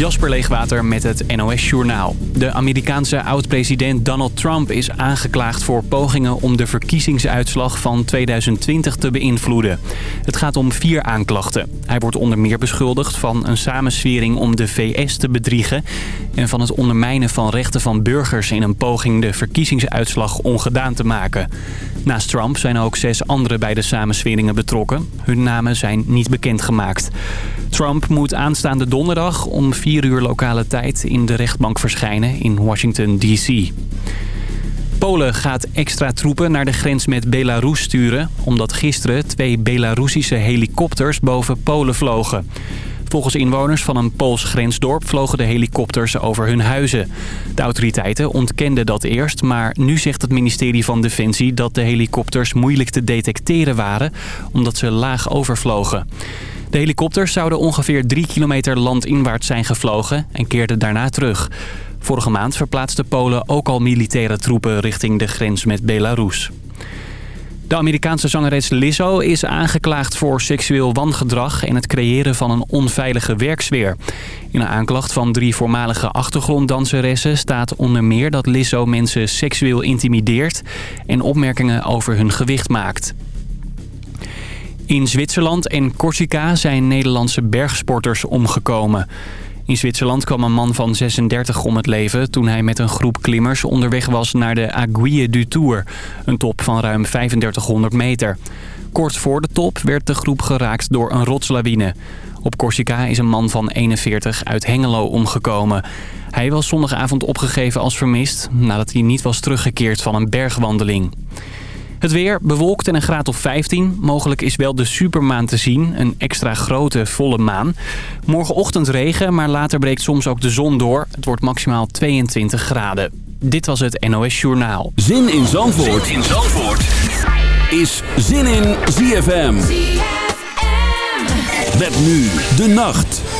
Jasper Leegwater met het NOS Journaal. De Amerikaanse oud-president Donald Trump is aangeklaagd voor pogingen om de verkiezingsuitslag van 2020 te beïnvloeden. Het gaat om vier aanklachten. Hij wordt onder meer beschuldigd van een samenswering om de VS te bedriegen... en van het ondermijnen van rechten van burgers in een poging de verkiezingsuitslag ongedaan te maken. Naast Trump zijn ook zes anderen bij de samensweringen betrokken. Hun namen zijn niet bekendgemaakt. Trump moet aanstaande donderdag om 4 uur lokale tijd in de rechtbank verschijnen in Washington D.C. Polen gaat extra troepen naar de grens met Belarus sturen... omdat gisteren twee Belarussische helikopters boven Polen vlogen. Volgens inwoners van een Pools grensdorp vlogen de helikopters over hun huizen. De autoriteiten ontkenden dat eerst, maar nu zegt het ministerie van Defensie dat de helikopters moeilijk te detecteren waren, omdat ze laag overvlogen. De helikopters zouden ongeveer drie kilometer landinwaarts zijn gevlogen en keerden daarna terug. Vorige maand verplaatsten Polen ook al militaire troepen richting de grens met Belarus. De Amerikaanse zangeres Lizzo is aangeklaagd voor seksueel wangedrag... en het creëren van een onveilige werksfeer. In een aanklacht van drie voormalige achtergronddanseressen staat onder meer... dat Lizzo mensen seksueel intimideert en opmerkingen over hun gewicht maakt. In Zwitserland en Corsica zijn Nederlandse bergsporters omgekomen. In Zwitserland kwam een man van 36 om het leven toen hij met een groep klimmers onderweg was naar de Aiguille du Tour. Een top van ruim 3500 meter. Kort voor de top werd de groep geraakt door een rotslawine. Op Corsica is een man van 41 uit Hengelo omgekomen. Hij was zondagavond opgegeven als vermist nadat hij niet was teruggekeerd van een bergwandeling. Het weer bewolkt en een graad of 15. Mogelijk is wel de supermaan te zien. Een extra grote volle maan. Morgenochtend regen, maar later breekt soms ook de zon door. Het wordt maximaal 22 graden. Dit was het NOS Journaal. Zin in Zandvoort, zin in Zandvoort. is Zin in ZFM. ZFM. Met nu de nacht.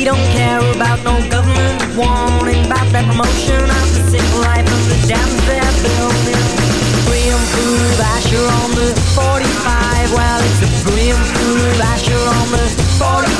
We don't care about no government warning about that promotion of the civil life of the dams they're building. Pre-improve Asher on the 45. Well, it's a pre-improve Asher on the 45.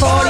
for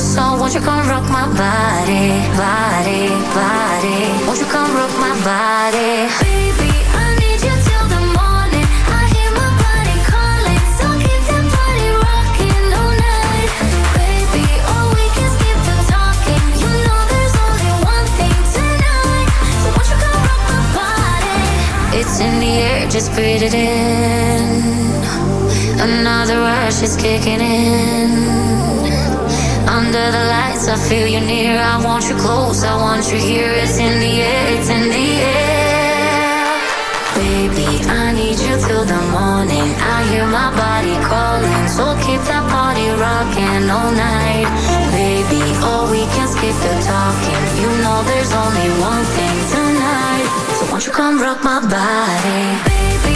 so won't you come rock my body, body, body? Won't you come rock my body, baby? I need you till the morning. I hear my body calling, so keep that body rocking all night, baby. All we can skip talking. You know there's only one thing tonight, so won't you come rock my body? It's in the air, just breathe it in. Another rush is kicking in. Under the lights, I feel you near. I want you close, I want you here. It's in the air, it's in the air. Baby, I need you till the morning. I hear my body calling, so keep that party rocking all night. Baby, all oh, we can skip the talking. You know there's only one thing tonight, so won't you come rock my body, baby?